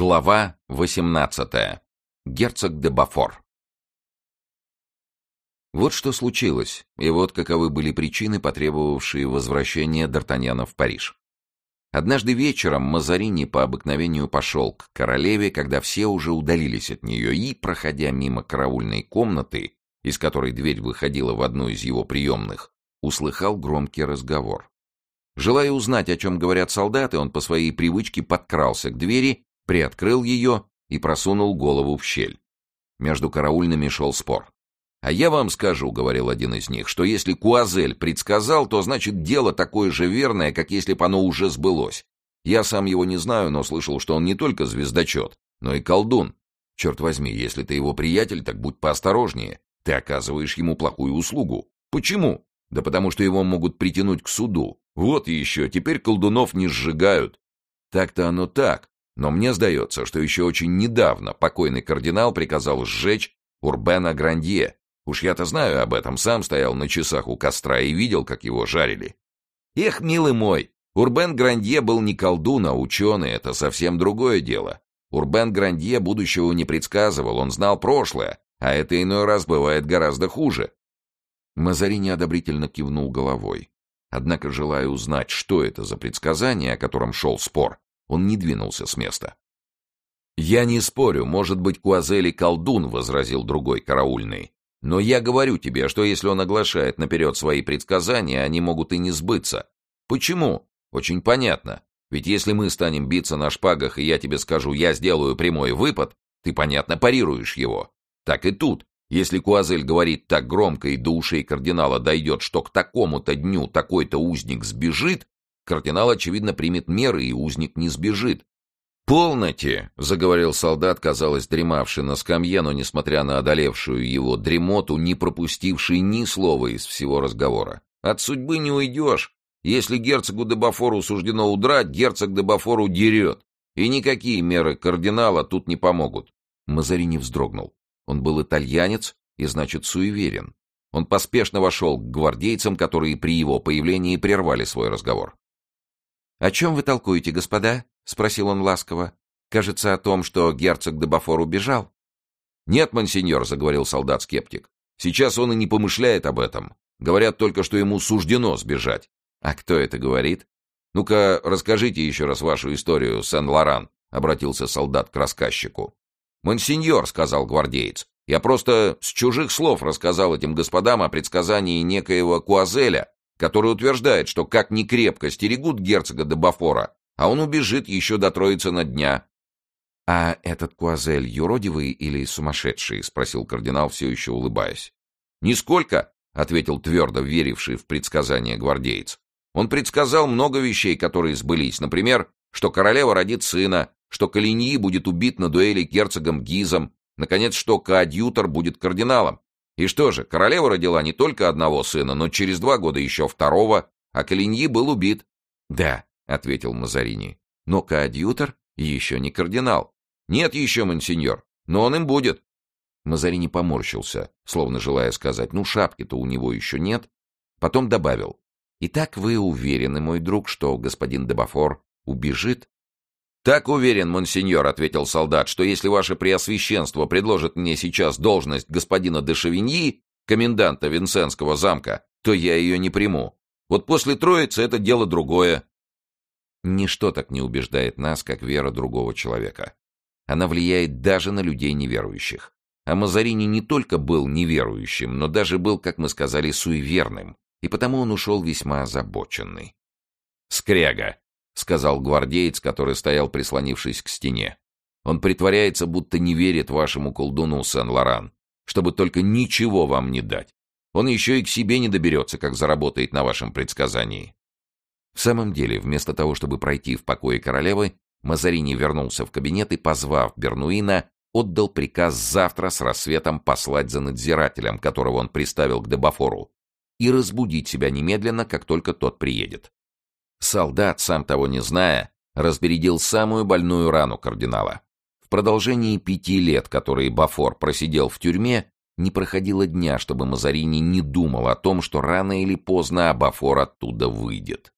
Глава 18. Герцог де Бафор. Вот что случилось, и вот каковы были причины, потребовавшие возвращения Д'Артаньяна в Париж. Однажды вечером Мазарини по обыкновению пошел к королеве, когда все уже удалились от нее, и, проходя мимо караульной комнаты, из которой дверь выходила в одну из его приемных, услыхал громкий разговор. Желая узнать, о чем говорят солдаты, он по своей привычке подкрался к двери приоткрыл ее и просунул голову в щель. Между караульными шел спор. «А я вам скажу», — говорил один из них, — «что если Куазель предсказал, то значит дело такое же верное, как если бы оно уже сбылось. Я сам его не знаю, но слышал, что он не только звездочет, но и колдун. Черт возьми, если ты его приятель, так будь поосторожнее. Ты оказываешь ему плохую услугу. Почему? Да потому что его могут притянуть к суду. Вот еще, теперь колдунов не сжигают. Так-то оно так, но мне сдается, что еще очень недавно покойный кардинал приказал сжечь Урбена Грандье. Уж я-то знаю об этом, сам стоял на часах у костра и видел, как его жарили. Эх, милый мой, Урбен Грандье был не колдун, а ученый, это совсем другое дело. Урбен Грандье будущего не предсказывал, он знал прошлое, а это иной раз бывает гораздо хуже. Мазарини одобрительно кивнул головой. Однако, желая узнать, что это за предсказание, о котором шел спор, он не двинулся с места. «Я не спорю, может быть, Куазели колдун», — возразил другой караульный. «Но я говорю тебе, что если он оглашает наперед свои предсказания, они могут и не сбыться. Почему? Очень понятно. Ведь если мы станем биться на шпагах, и я тебе скажу, я сделаю прямой выпад, ты, понятно, парируешь его. Так и тут. Если Куазель говорит так громко и до ушей кардинала дойдет, что к такому-то дню такой-то узник сбежит, Кардинал, очевидно, примет меры, и узник не сбежит. «Полноте!» — заговорил солдат, казалось, дремавший на скамье, но, несмотря на одолевшую его дремоту, не пропустивший ни слова из всего разговора. «От судьбы не уйдешь. Если герцогу де Бафору суждено удрать, герцог де Бафору дерет. И никакие меры кардинала тут не помогут». Мазарини вздрогнул. Он был итальянец и, значит, суеверен. Он поспешно вошел к гвардейцам, которые при его появлении прервали свой разговор. «О чем вы толкуете, господа?» — спросил он ласково. «Кажется, о том, что герцог де Бафор убежал». «Нет, мансиньор», — заговорил солдат-скептик. «Сейчас он и не помышляет об этом. Говорят только, что ему суждено сбежать». «А кто это говорит?» «Ну-ка, расскажите еще раз вашу историю, Сен-Лоран», — обратился солдат к рассказчику. «Монсеньор», — сказал гвардеец, — «я просто с чужих слов рассказал этим господам о предсказании некоего Куазеля, который утверждает, что как ни крепко стерегут герцога де Бафора, а он убежит еще до Троицы на дня. — А этот Куазель юродивый или сумасшедший? — спросил кардинал, все еще улыбаясь. — Нисколько, — ответил твердо веривший в предсказания гвардеец. Он предсказал много вещей, которые сбылись. Например, что королева родит сына, что Калиньи будет убит на дуэли герцогом Гизом, наконец, что коадьютор будет кардиналом. И что же, королева родила не только одного сына, но через два года еще второго, а Калиньи был убит. — Да, — ответил Мазарини, — но коадьютор еще не кардинал. — Нет еще, монсеньор, но он им будет. Мазарини поморщился, словно желая сказать, ну шапки-то у него еще нет. Потом добавил, — Итак вы уверены, мой друг, что господин Дебафор убежит? «Так уверен, монсеньор», — ответил солдат, «что если ваше преосвященство предложит мне сейчас должность господина де Шавиньи, коменданта Винсенского замка, то я ее не приму. Вот после Троицы это дело другое». Ничто так не убеждает нас, как вера другого человека. Она влияет даже на людей неверующих. А Мазарини не только был неверующим, но даже был, как мы сказали, суеверным, и потому он ушел весьма озабоченный. «Скряга!» — сказал гвардеец, который стоял прислонившись к стене. «Он притворяется, будто не верит вашему колдуну, Сен-Лоран, чтобы только ничего вам не дать. Он еще и к себе не доберется, как заработает на вашем предсказании». В самом деле, вместо того, чтобы пройти в покое королевы, Мазарини вернулся в кабинет и, позвав Бернуина, отдал приказ завтра с рассветом послать за надзирателем, которого он приставил к Дебафору, и разбудить себя немедленно, как только тот приедет. Солдат, сам того не зная, разбередил самую больную рану кардинала. В продолжении пяти лет, которые Бафор просидел в тюрьме, не проходило дня, чтобы Мазарини не думал о том, что рано или поздно Бафор оттуда выйдет.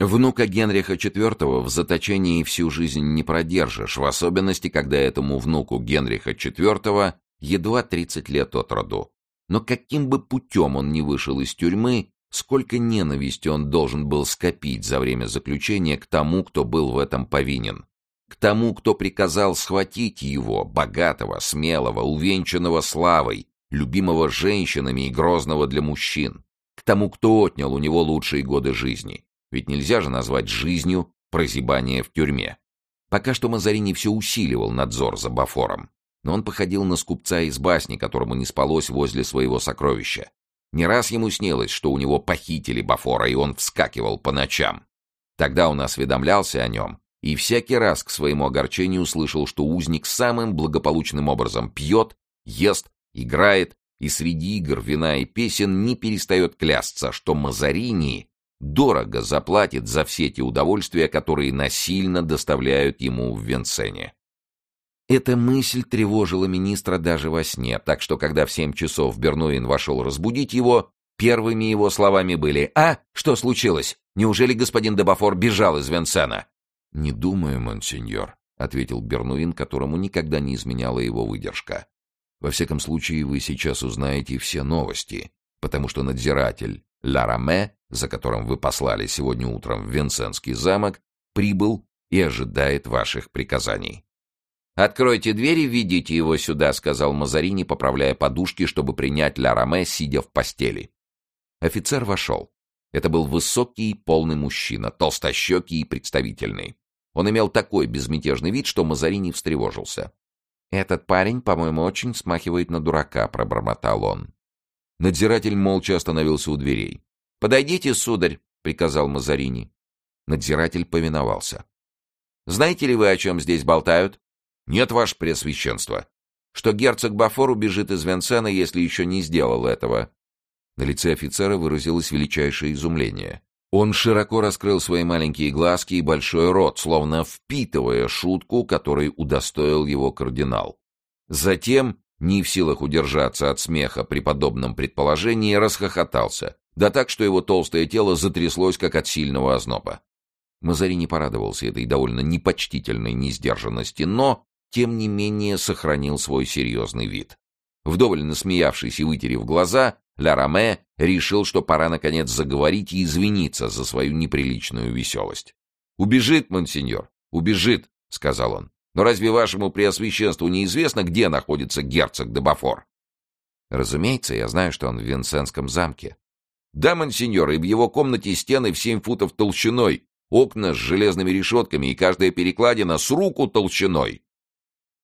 Внука Генриха IV в заточении всю жизнь не продержишь, в особенности, когда этому внуку Генриха IV едва 30 лет от роду. Но каким бы путем он ни вышел из тюрьмы, сколько ненависти он должен был скопить за время заключения к тому, кто был в этом повинен. К тому, кто приказал схватить его, богатого, смелого, увенчанного славой, любимого женщинами и грозного для мужчин. К тому, кто отнял у него лучшие годы жизни. Ведь нельзя же назвать жизнью прозябание в тюрьме. Пока что Мазарини все усиливал надзор за Бафором. Но он походил на скупца из басни, которому не спалось возле своего сокровища. Не раз ему снилось, что у него похитили Бафора, и он вскакивал по ночам. Тогда он осведомлялся о нем, и всякий раз к своему огорчению услышал, что узник самым благополучным образом пьет, ест, играет, и среди игр, вина и песен не перестает клясться, что Мазарини дорого заплатит за все те удовольствия, которые насильно доставляют ему в Венсене. Эта мысль тревожила министра даже во сне, так что когда в семь часов Бернуин вошел разбудить его, первыми его словами были «А, что случилось? Неужели господин Дебафор бежал из Венсена?» «Не думаю, монсеньор», — ответил Бернуин, которому никогда не изменяла его выдержка. «Во всяком случае, вы сейчас узнаете все новости, потому что надзиратель Лараме, за которым вы послали сегодня утром в Венсенский замок, прибыл и ожидает ваших приказаний». «Откройте дверь и введите его сюда», — сказал Мазарини, поправляя подушки, чтобы принять Ля Роме, сидя в постели. Офицер вошел. Это был высокий, полный мужчина, толстощекий и представительный. Он имел такой безмятежный вид, что Мазарини встревожился. «Этот парень, по-моему, очень смахивает на дурака», — пробормотал он. Надзиратель молча остановился у дверей. «Подойдите, сударь», — приказал Мазарини. Надзиратель повиновался. «Знаете ли вы, о чем здесь болтают?» Нет, ваше преосвященство. Что герцог Бафор убежит из Венсена, если еще не сделал этого. На лице офицера выразилось величайшее изумление. Он широко раскрыл свои маленькие глазки и большой рот, словно впитывая шутку, которой удостоил его кардинал. Затем, не в силах удержаться от смеха при подобном предположении, расхохотался, да так, что его толстое тело затряслось, как от сильного озноба. Мазари не порадовался этой довольно непочтительной несдержанности, но тем не менее сохранил свой серьезный вид. Вдоволь насмеявшись и вытерев глаза, Ля Раме решил, что пора наконец заговорить и извиниться за свою неприличную веселость. «Убежит, монсеньор, убежит», — сказал он. «Но разве вашему преосвященству неизвестно, где находится герцог де Бафор?» «Разумеется, я знаю, что он в Винсенском замке». «Да, монсеньор, и в его комнате стены в семь футов толщиной, окна с железными решетками и каждая перекладина с руку толщиной.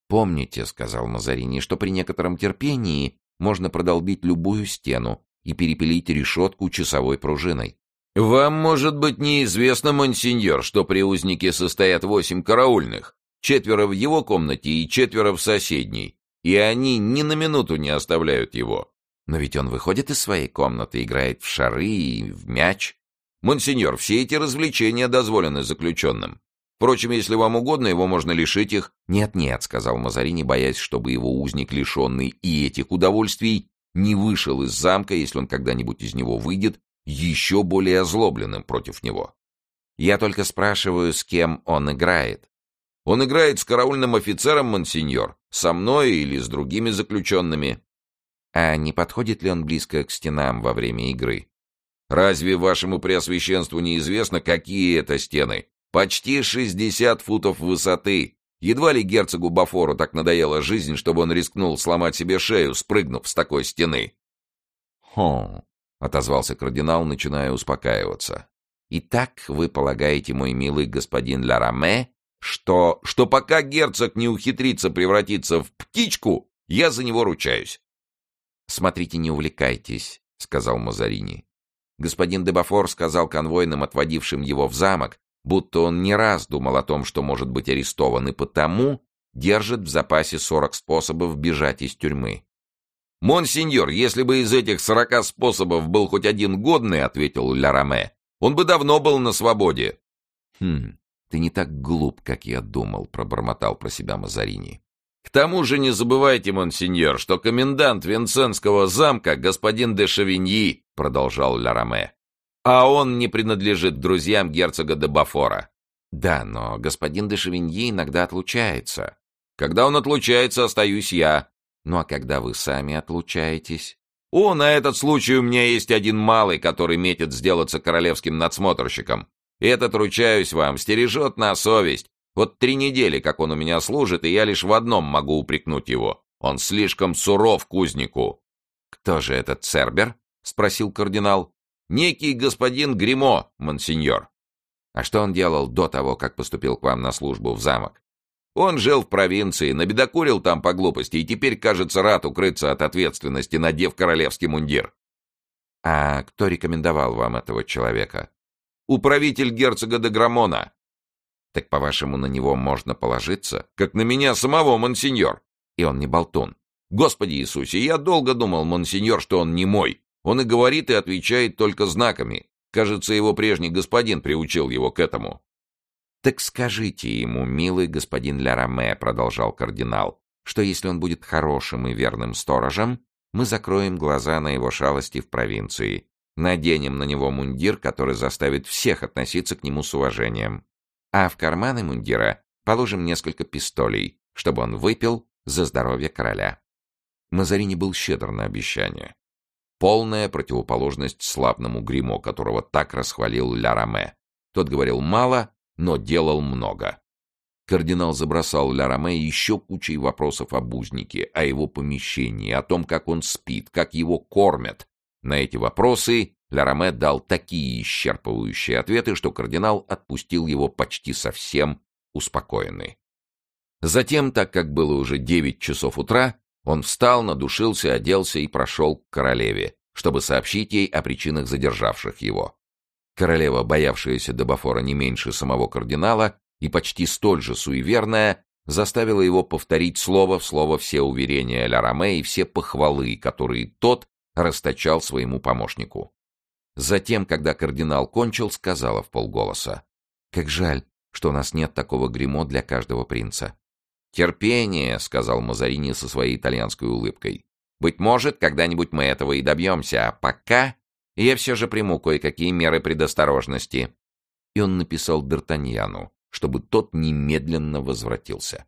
«Помните, — сказал Мазарини, — что при некотором терпении можно продолбить любую стену и перепилить решетку часовой пружиной». «Вам, может быть, неизвестно, монсеньор, что при узнике состоят восемь караульных, четверо в его комнате и четверо в соседней, и они ни на минуту не оставляют его». «Но ведь он выходит из своей комнаты, играет в шары и в мяч». «Монсеньор, все эти развлечения дозволены заключенным. Впрочем, если вам угодно, его можно лишить их. Нет-нет, сказал Мазарини, боясь, чтобы его узник, лишенный и этих удовольствий, не вышел из замка, если он когда-нибудь из него выйдет, еще более озлобленным против него. Я только спрашиваю, с кем он играет. Он играет с караульным офицером, монсеньор, со мной или с другими заключенными. А не подходит ли он близко к стенам во время игры? Разве вашему преосвященству неизвестно, какие это стены? Почти шестьдесят футов высоты. Едва ли герцогу Бафору так надоела жизнь, чтобы он рискнул сломать себе шею, спрыгнув с такой стены. «Хм», — отозвался кардинал, начиная успокаиваться. «Итак, вы полагаете, мой милый господин Лараме, что... что пока герцог не ухитрится превратиться в птичку, я за него ручаюсь?» «Смотрите, не увлекайтесь», — сказал Мазарини. Господин Дебафор сказал конвойным, отводившим его в замок, будто он не раз думал о том, что может быть арестован, и потому держит в запасе сорок способов бежать из тюрьмы. «Монсеньор, если бы из этих сорока способов был хоть один годный, — ответил Ля он бы давно был на свободе». «Хм, ты не так глуп, как я думал», — пробормотал про себя Мазарини. «К тому же не забывайте, монсеньор, что комендант Венценского замка, господин де Шавиньи, — продолжал Ля А он не принадлежит друзьям герцога де Бафора. Да, но господин де Шевиньи иногда отлучается. Когда он отлучается, остаюсь я. Ну а когда вы сами отлучаетесь? О, на этот случай у меня есть один малый, который метит сделаться королевским надсмотрщиком. Этот, ручаюсь вам, стережет на совесть. Вот три недели, как он у меня служит, и я лишь в одном могу упрекнуть его. Он слишком суров кузнику. «Кто же этот Цербер?» — спросил кардинал. «Некий господин Гримо, монсеньор». «А что он делал до того, как поступил к вам на службу в замок?» «Он жил в провинции, набедокурил там по глупости и теперь, кажется, рад укрыться от ответственности, надев королевский мундир». «А кто рекомендовал вам этого человека?» «Управитель герцога де Грамона». «Так, по-вашему, на него можно положиться?» «Как на меня самого, монсеньор». «И он не болтун». Господи Иисусе, я долго думал, монсеньор, что он не мой. Он и говорит, и отвечает только знаками. Кажется, его прежний господин приучил его к этому. «Так скажите ему, милый господин Ля продолжал кардинал, «что если он будет хорошим и верным сторожем, мы закроем глаза на его шалости в провинции, наденем на него мундир, который заставит всех относиться к нему с уважением, а в карманы мундира положим несколько пистолей, чтобы он выпил за здоровье короля». Мазарини был щедр на обещания. Полная противоположность славному гримо, которого так расхвалил Ля. Тот говорил мало, но делал много. Кардинал забросал Ля еще кучей вопросов об узнике, о его помещении, о том, как он спит, как его кормят. На эти вопросы Ля дал такие исчерпывающие ответы, что кардинал отпустил его почти совсем успокоенный. Затем, так как было уже девять часов утра, он встал, надушился, оделся и прошел к королеве, чтобы сообщить ей о причинах задержавших его. Королева, боявшаяся Дебафора не меньше самого кардинала и почти столь же суеверная, заставила его повторить слово в слово все уверения Ля Роме и все похвалы, которые тот расточал своему помощнику. Затем, когда кардинал кончил, сказала в полголоса. «Как жаль, что у нас нет такого гримо для каждого принца. «Терпение», — сказал Мазарини со своей итальянской улыбкой. «Быть может, когда-нибудь мы этого и добьемся, а пока я все же приму кое-какие меры предосторожности». И он написал Д'Артаньяну, чтобы тот немедленно возвратился.